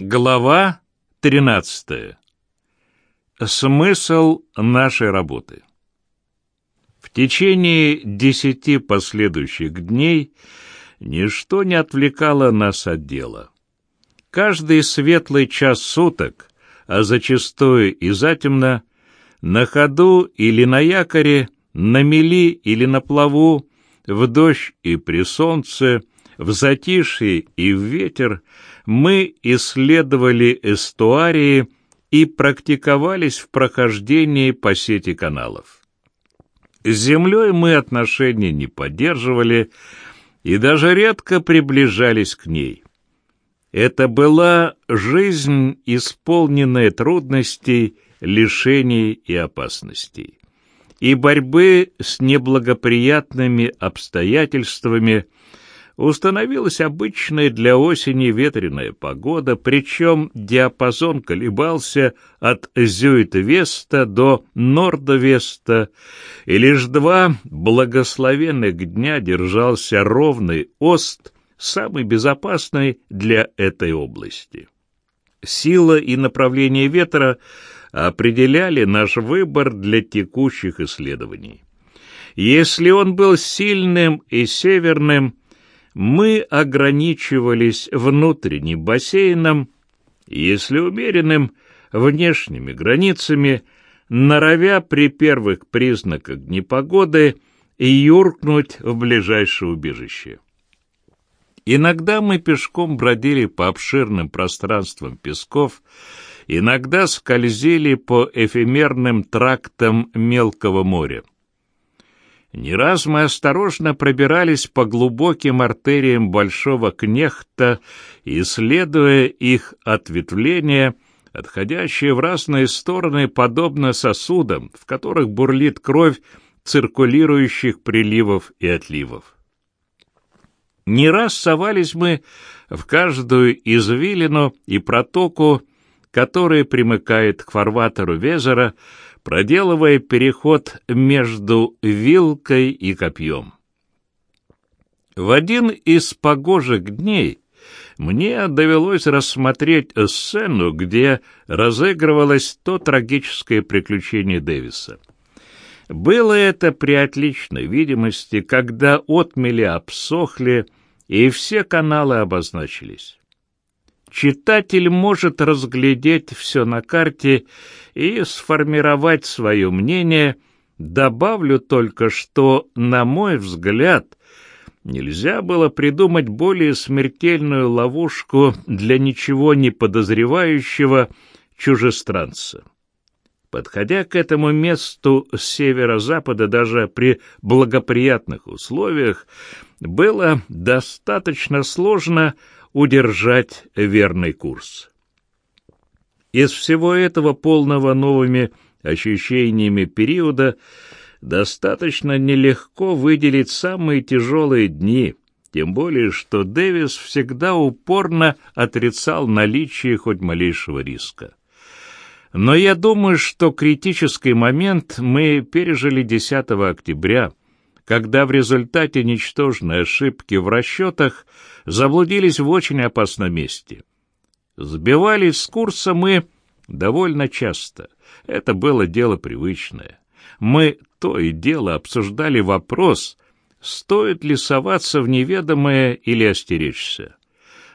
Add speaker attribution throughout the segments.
Speaker 1: Глава 13. Смысл нашей работы. В течение десяти последующих дней ничто не отвлекало нас от дела. Каждый светлый час суток, а зачастую и затемно, на ходу или на якоре, на мели или на плаву, в дождь и при солнце, в затишье и в ветер — мы исследовали эстуарии и практиковались в прохождении по сети каналов. С землей мы отношений не поддерживали и даже редко приближались к ней. Это была жизнь, исполненная трудностей, лишений и опасностей, и борьбы с неблагоприятными обстоятельствами – Установилась обычная для осени ветреная погода, причем диапазон колебался от Зюит-Веста до Норда-Веста, и лишь два благословенных дня держался ровный Ост, самый безопасный для этой области. Сила и направление ветра определяли наш выбор для текущих исследований. Если он был сильным и северным, мы ограничивались внутренним бассейном, если умеренным, внешними границами, норовя при первых признаках непогоды юркнуть в ближайшее убежище. Иногда мы пешком бродили по обширным пространствам песков, иногда скользили по эфемерным трактам мелкого моря. Не раз мы осторожно пробирались по глубоким артериям Большого Кнехта, исследуя их ответвления, отходящие в разные стороны, подобно сосудам, в которых бурлит кровь циркулирующих приливов и отливов. Не раз совались мы в каждую извилину и протоку, которая примыкает к фарватеру Везера, проделывая переход между вилкой и копьем. В один из погожих дней мне довелось рассмотреть сцену, где разыгрывалось то трагическое приключение Дэвиса. Было это при отличной видимости, когда отмели обсохли, и все каналы обозначились. Читатель может разглядеть все на карте и сформировать свое мнение. Добавлю только, что, на мой взгляд, нельзя было придумать более смертельную ловушку для ничего не подозревающего чужестранца. Подходя к этому месту с северо-запада даже при благоприятных условиях, было достаточно сложно удержать верный курс. Из всего этого полного новыми ощущениями периода достаточно нелегко выделить самые тяжелые дни, тем более что Дэвис всегда упорно отрицал наличие хоть малейшего риска. Но я думаю, что критический момент мы пережили 10 октября, когда в результате ничтожной ошибки в расчетах заблудились в очень опасном месте. Сбивались с курса мы довольно часто. Это было дело привычное. Мы то и дело обсуждали вопрос, стоит ли соваться в неведомое или остеречься.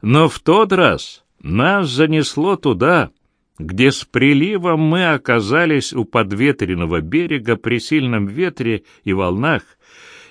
Speaker 1: Но в тот раз нас занесло туда, где с приливом мы оказались у подветренного берега при сильном ветре и волнах,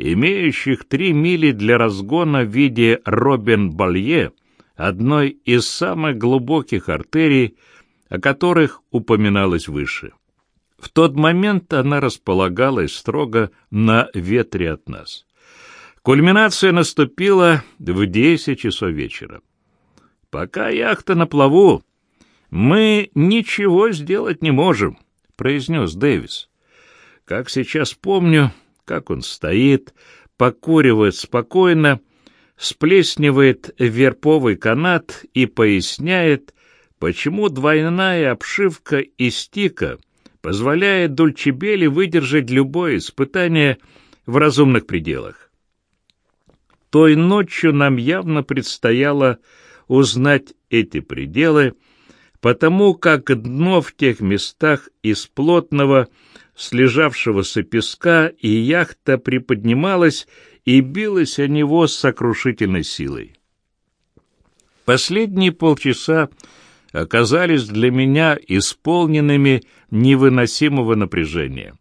Speaker 1: имеющих три мили для разгона в виде Робин-Балье, одной из самых глубоких артерий, о которых упоминалось выше. В тот момент она располагалась строго на ветре от нас. Кульминация наступила в десять часов вечера. «Пока яхта на плаву, мы ничего сделать не можем», — произнес Дэвис. Как сейчас помню, как он стоит, покуривает спокойно, сплеснивает верповый канат и поясняет, почему двойная обшивка и стика позволяет Дульчебели выдержать любое испытание в разумных пределах. Той ночью нам явно предстояло узнать эти пределы, потому как дно в тех местах из плотного, слежавшегося песка, и яхта приподнималась и билась о него с сокрушительной силой. Последние полчаса оказались для меня исполненными невыносимого напряжения.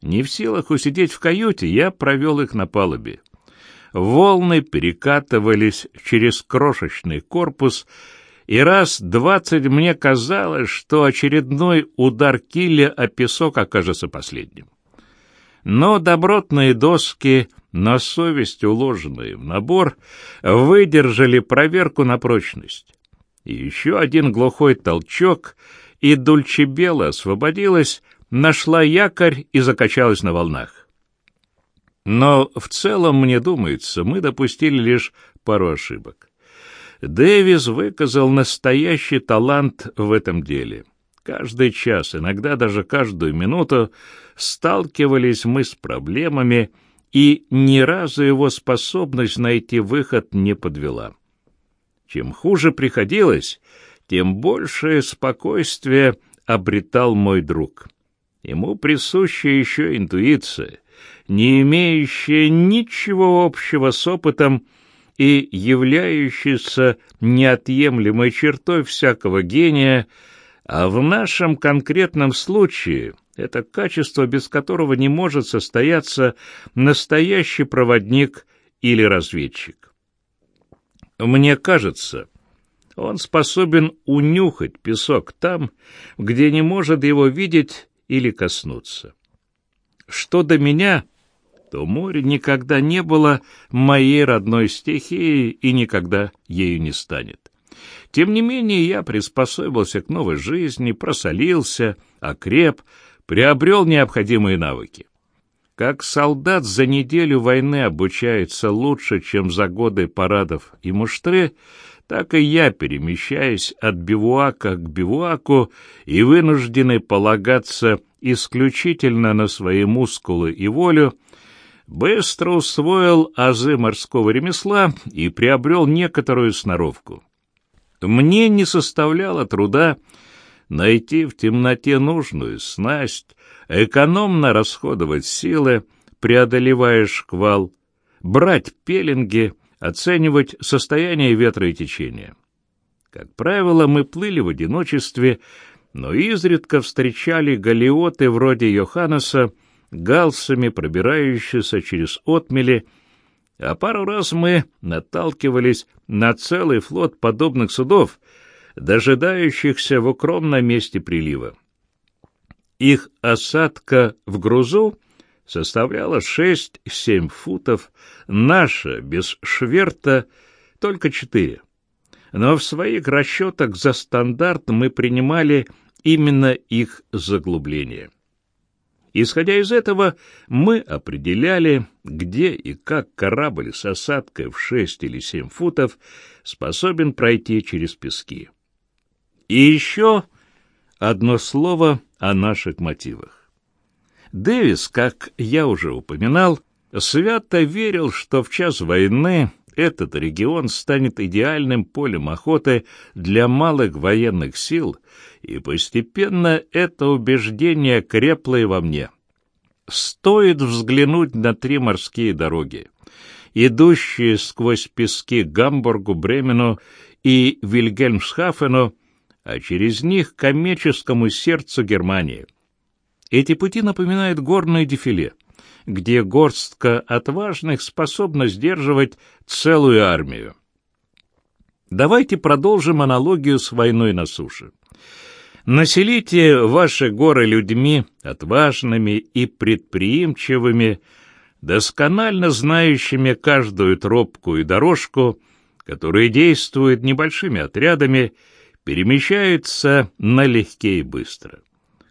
Speaker 1: Не в силах усидеть в каюте, я провел их на палубе. Волны перекатывались через крошечный корпус, и раз двадцать мне казалось, что очередной удар киля о песок окажется последним. Но добротные доски, на совесть уложенные в набор, выдержали проверку на прочность. И еще один глухой толчок, и Дульчебела освободилась, нашла якорь и закачалась на волнах. Но в целом, мне думается, мы допустили лишь пару ошибок. Дэвис выказал настоящий талант в этом деле. Каждый час, иногда даже каждую минуту, сталкивались мы с проблемами, и ни разу его способность найти выход не подвела. Чем хуже приходилось, тем большее спокойствие обретал мой друг. Ему присуща еще интуиция, не имеющая ничего общего с опытом и являющаяся неотъемлемой чертой всякого гения, а в нашем конкретном случае это качество, без которого не может состояться настоящий проводник или разведчик. Мне кажется, он способен унюхать песок там, где не может его видеть или коснуться. Что до меня, то море никогда не было моей родной стихией и никогда ею не станет. Тем не менее, я приспособился к новой жизни, просолился, окреп, приобрел необходимые навыки. Как солдат за неделю войны обучается лучше, чем за годы парадов и муштры, так и я перемещаюсь от бивуака к бивуаку и вынужденный полагаться исключительно на свои мускулы и волю, быстро усвоил азы морского ремесла и приобрел некоторую сноровку. Мне не составляло труда найти в темноте нужную снасть, экономно расходовать силы, преодолевая шквал, брать пеленги, оценивать состояние ветра и течения. Как правило, мы плыли в одиночестве, но изредка встречали галиоты вроде Йоханнеса, галсами пробирающиеся через отмели, а пару раз мы наталкивались на целый флот подобных судов, дожидающихся в укромном месте прилива. Их осадка в грузу составляла шесть-семь футов, наша, без шверта, только четыре. Но в своих расчетах за стандарт мы принимали именно их заглубление. Исходя из этого, мы определяли, где и как корабль с осадкой в шесть или семь футов способен пройти через пески. И еще одно слово о наших мотивах. Дэвис, как я уже упоминал, свято верил, что в час войны этот регион станет идеальным полем охоты для малых военных сил, и постепенно это убеждение крепло и во мне. Стоит взглянуть на три морские дороги, идущие сквозь пески Гамбургу, Бремену и Вильгельмсхафену, а через них к коммерческому сердцу Германии. Эти пути напоминают горное дефиле, где горстка отважных способна сдерживать целую армию. Давайте продолжим аналогию с войной на суше. Населите ваши горы людьми, отважными и предприимчивыми, досконально знающими каждую тропку и дорожку, которые действуют небольшими отрядами перемещаются налегке и быстро.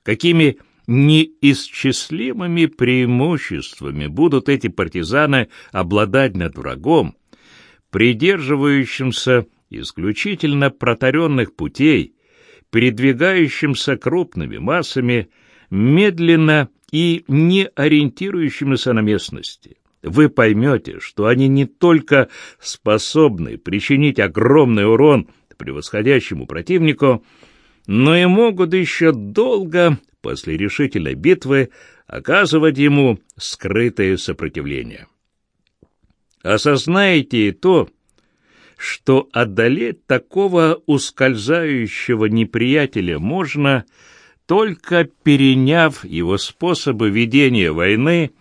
Speaker 1: Какими неисчислимыми преимуществами будут эти партизаны обладать над врагом, придерживающимся исключительно протаренных путей, передвигающимся крупными массами, медленно и не ориентирующимся на местности, вы поймете, что они не только способны причинить огромный урон превосходящему противнику, но и могут еще долго после решительной битвы оказывать ему скрытое сопротивление. Осознайте и то, что одолеть такого ускользающего неприятеля можно, только переняв его способы ведения войны,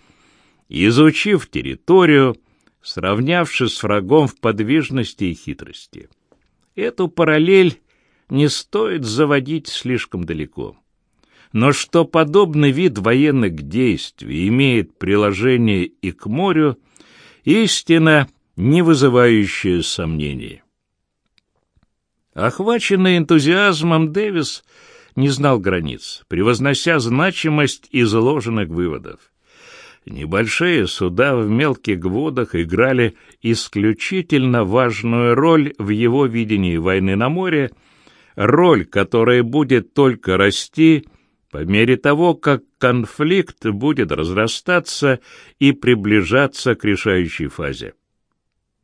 Speaker 1: изучив территорию, сравнявшись с врагом в подвижности и хитрости. Эту параллель не стоит заводить слишком далеко. Но что подобный вид военных действий имеет приложение и к морю, истина, не вызывающая сомнений. Охваченный энтузиазмом, Дэвис не знал границ, превознося значимость изложенных выводов. Небольшие суда в мелких водах играли исключительно важную роль в его видении войны на море, роль, которая будет только расти по мере того, как конфликт будет разрастаться и приближаться к решающей фазе.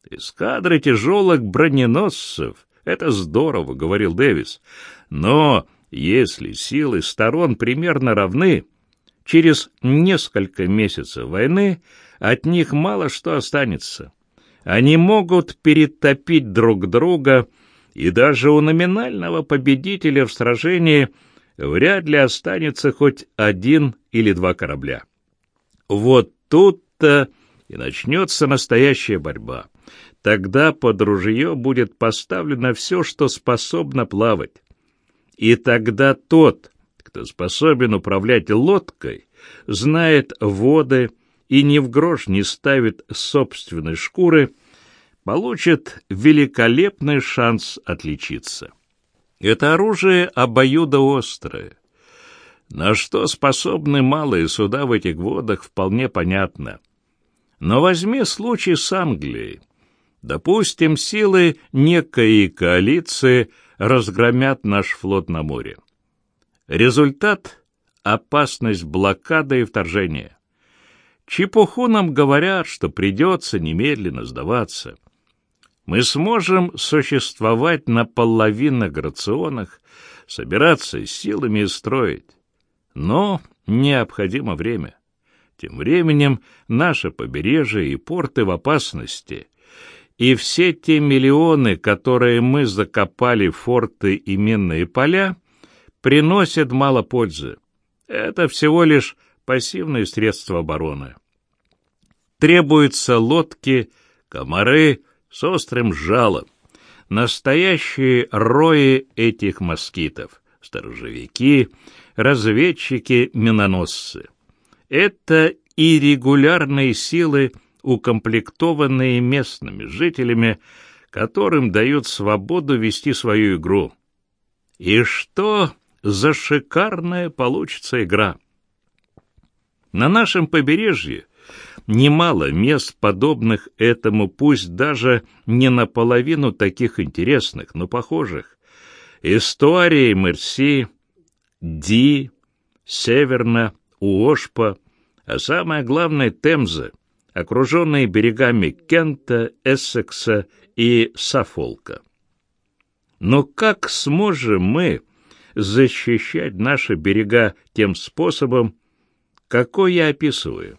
Speaker 1: «Эскадры тяжелых броненосцев — это здорово», — говорил Дэвис, — «но если силы сторон примерно равны, через несколько месяцев войны от них мало что останется. Они могут перетопить друг друга, и даже у номинального победителя в сражении вряд ли останется хоть один или два корабля. Вот тут-то и начнется настоящая борьба. Тогда под ружье будет поставлено все, что способно плавать. И тогда тот, кто способен управлять лодкой, знает воды и ни в грош не ставит собственной шкуры, получит великолепный шанс отличиться. Это оружие обоюдоострое. На что способны малые суда в этих водах, вполне понятно. Но возьми случай с Англией. Допустим, силы некой коалиции разгромят наш флот на море. Результат — опасность блокады и вторжения. Чепуху нам говорят, что придется немедленно сдаваться. Мы сможем существовать на половинных рационах, собираться силами и строить. Но необходимо время. Тем временем наше побережье и порты в опасности, и все те миллионы, которые мы закопали в форты и минные поля, приносят мало пользы. Это всего лишь пассивные средства обороны. Требуются лодки, комары с острым жалом, настоящие рои этих москитов, сторожевики, разведчики, миноносцы. Это и регулярные силы, укомплектованные местными жителями, которым дают свободу вести свою игру. И что за шикарная получится игра! На нашем побережье немало мест, подобных этому, пусть даже не наполовину таких интересных, но похожих. Истории Мерси, Ди, Северна, Уошпа, а самое главное Темза, окруженные берегами Кента, Эссекса и Сафолка. Но как сможем мы защищать наши берега тем способом, какой я описываю?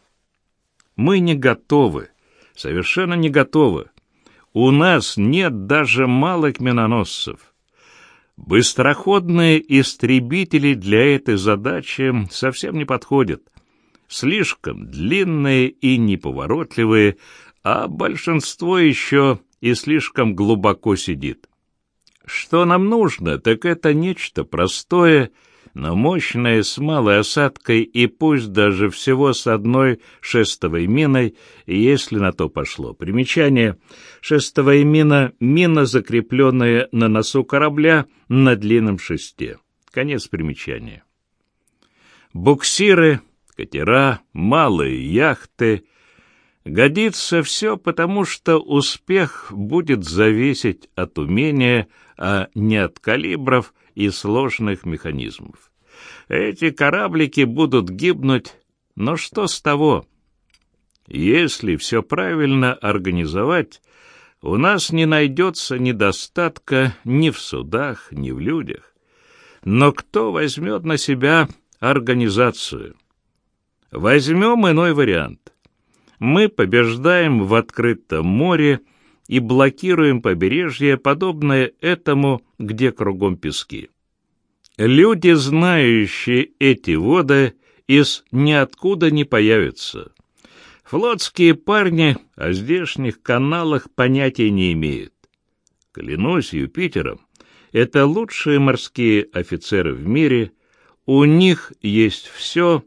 Speaker 1: Мы не готовы, совершенно не готовы. У нас нет даже малых миноносцев. Быстроходные истребители для этой задачи совсем не подходят. Слишком длинные и неповоротливые, а большинство еще и слишком глубоко сидит. Что нам нужно, так это нечто простое, но мощное, с малой осадкой и пусть даже всего с одной шестовой миной, если на то пошло. Примечание. Шестовая мина — мина, закрепленная на носу корабля на длинном шесте. Конец примечания. Буксиры, катера, малые яхты — Годится все, потому что успех будет зависеть от умения, а не от калибров и сложных механизмов. Эти кораблики будут гибнуть, но что с того? Если все правильно организовать, у нас не найдется недостатка ни в судах, ни в людях. Но кто возьмет на себя организацию? Возьмем иной вариант. Мы побеждаем в открытом море и блокируем побережье, подобное этому, где кругом пески. Люди, знающие эти воды, из ниоткуда не появятся. Флотские парни о здешних каналах понятия не имеют. Клянусь Юпитером, это лучшие морские офицеры в мире, у них есть все,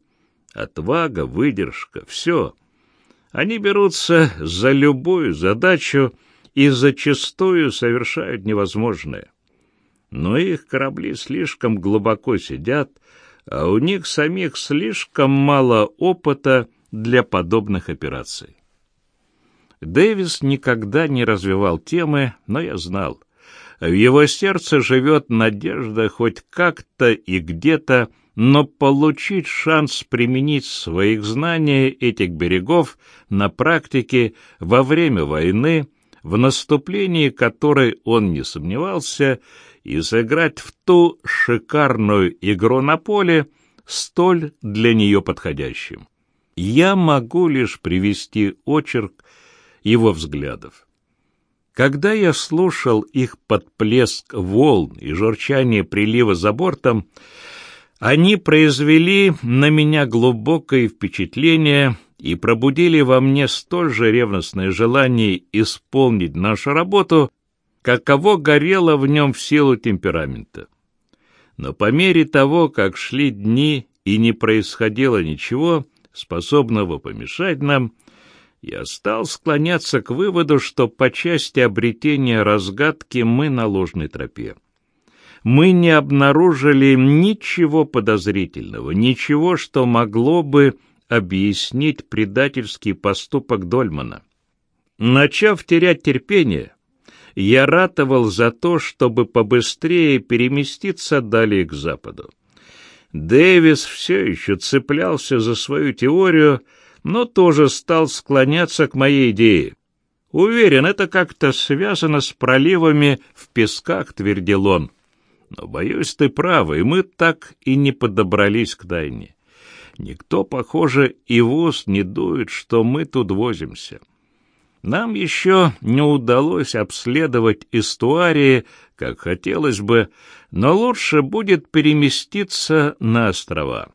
Speaker 1: отвага, выдержка, все. Они берутся за любую задачу и зачастую совершают невозможное. Но их корабли слишком глубоко сидят, а у них самих слишком мало опыта, для подобных операций. Дэвис никогда не развивал темы, но я знал. В его сердце живет надежда хоть как-то и где-то, но получить шанс применить своих знаний этих берегов на практике во время войны, в наступлении которой он не сомневался, и сыграть в ту шикарную игру на поле, столь для нее подходящим я могу лишь привести очерк его взглядов. Когда я слушал их подплеск волн и журчание прилива за бортом, они произвели на меня глубокое впечатление и пробудили во мне столь же ревностное желание исполнить нашу работу, каково горело в нем в силу темперамента. Но по мере того, как шли дни и не происходило ничего, способного помешать нам, я стал склоняться к выводу, что по части обретения разгадки мы на ложной тропе. Мы не обнаружили ничего подозрительного, ничего, что могло бы объяснить предательский поступок Дольмана. Начав терять терпение, я ратовал за то, чтобы побыстрее переместиться далее к западу. Дэвис все еще цеплялся за свою теорию, но тоже стал склоняться к моей идее. Уверен, это как-то связано с проливами в песках, твердил он. Но, боюсь, ты прав, и мы так и не подобрались к тайне. Никто, похоже, и в не дует, что мы тут возимся. Нам еще не удалось обследовать эстуарии, как хотелось бы, но лучше будет переместиться на острова.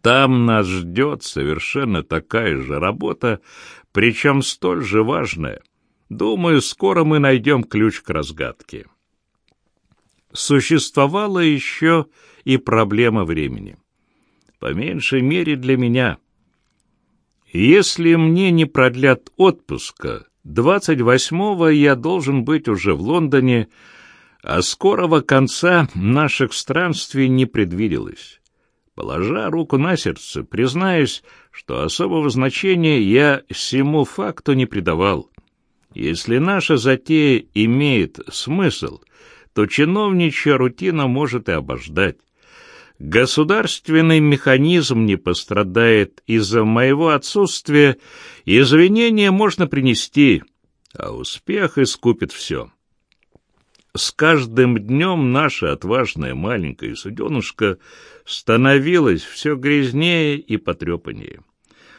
Speaker 1: Там нас ждет совершенно такая же работа, причем столь же важная. Думаю, скоро мы найдем ключ к разгадке. Существовала еще и проблема времени. По меньшей мере для меня — если мне не продлят отпуска, 28-го я должен быть уже в Лондоне, а скорого конца наших странствий не предвиделось. Положа руку на сердце, признаюсь, что особого значения я всему факту не придавал. Если наша затея имеет смысл, то чиновничья рутина может и обождать. Государственный механизм не пострадает из-за моего отсутствия, извинения можно принести, а успех искупит все. С каждым днем наша отважная маленькая суденушка становилась все грязнее и потрепаннее.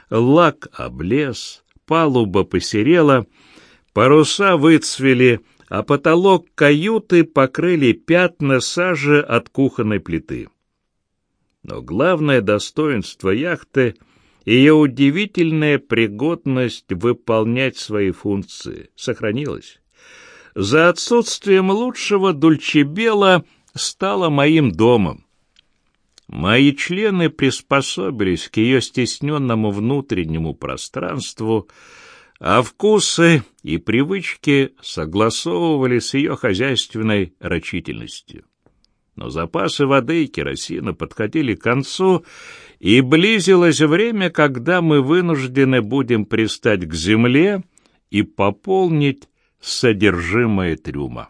Speaker 1: Лак облез, палуба посерела, паруса выцвели, а потолок каюты покрыли пятна сажи от кухонной плиты. Но главное достоинство яхты — ее удивительная пригодность выполнять свои функции сохранилась. За отсутствием лучшего Дульчебела стала моим домом. Мои члены приспособились к ее стесненному внутреннему пространству, а вкусы и привычки согласовывали с ее хозяйственной рачительностью но запасы воды и керосина подходили к концу, и близилось время, когда мы вынуждены будем пристать к земле и пополнить содержимое трюма.